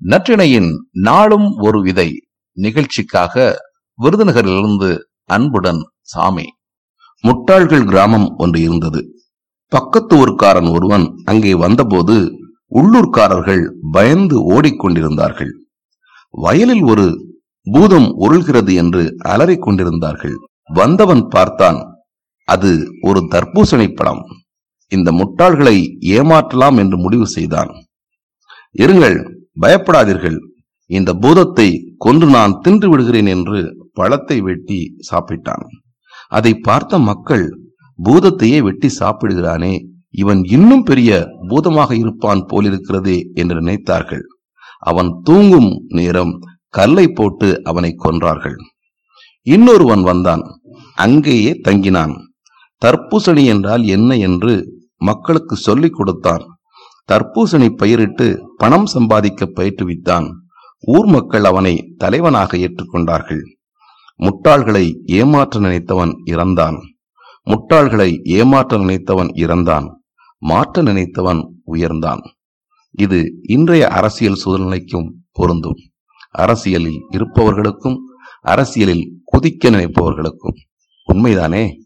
நற்றிணையின் நாளும் ஒரு விதை நிகழ்ச்சிக்காக விருதுநகரிலிருந்து அன்புடன் சாமி. முட்டாள்கள் கிராமம் ஒன்று இருந்தது. பக்கத்து ஊர்க்காரன் ஒருவன் அங்கே வந்தபோது உள்ளூர்காரர்கள் பயந்து ஓடிக்கொண்டிருந்தார்கள். வயலில் ஒரு பூதம் உருள்கிறது என்று அலறிக் கொண்டிருந்தார்கள். வந்தவன் பார்த்தான் அது ஒரு தர்பூசணி படம் இந்த முட்டாள்களை ஏமாற்றலாம் என்று முடிவு செய்தான். இருங்கள் பயப்படாதீர்கள். இந்த பூதத்தை கொன்று நான் தின்று விடுகிறேன் என்று பழத்தை வெட்டி சாப்பிட்டான். அதை பார்த்த மக்கள் பூதத்தையே வெட்டி சாப்பிடுகிறானே இவன் இன்னும் பெரிய பூதமாக இருப்பான் போலிருக்கிறதே என்று நினைத்தார்கள். அவன் தூங்கும் நேரம் கல்லை போட்டு அவனை கொன்றார்கள். இன்னொருவன் வந்தான் அங்கேயே தங்கினான். தர்பூசணி என்றால் என்ன என்று மக்களுக்கு சொல்லிக் கொடுத்தான். தர்பூசணி பயிரிட்டு பணம் சம்பாதிக்க பயிற்றுவித்தான். ஊர் மக்கள் அவனை தலைவனாக ஏற்றுக்கொண்டார்கள். முட்டாள்களை ஏமாற்ற நினைத்தவன் இறந்தான். முட்டாள்களை ஏமாற்ற நினைத்தவன் இறந்தான். மாற்ற நினைத்தவன் உயர்ந்தான். இது இன்றைய அரசியல் சூழ்நிலைக்கும் பொருந்தும். அரசியலில் இருப்பவர்களுக்கும் அரசியலில் குதிக்க நினைப்பவர்களுக்கும். உண்மைதானே?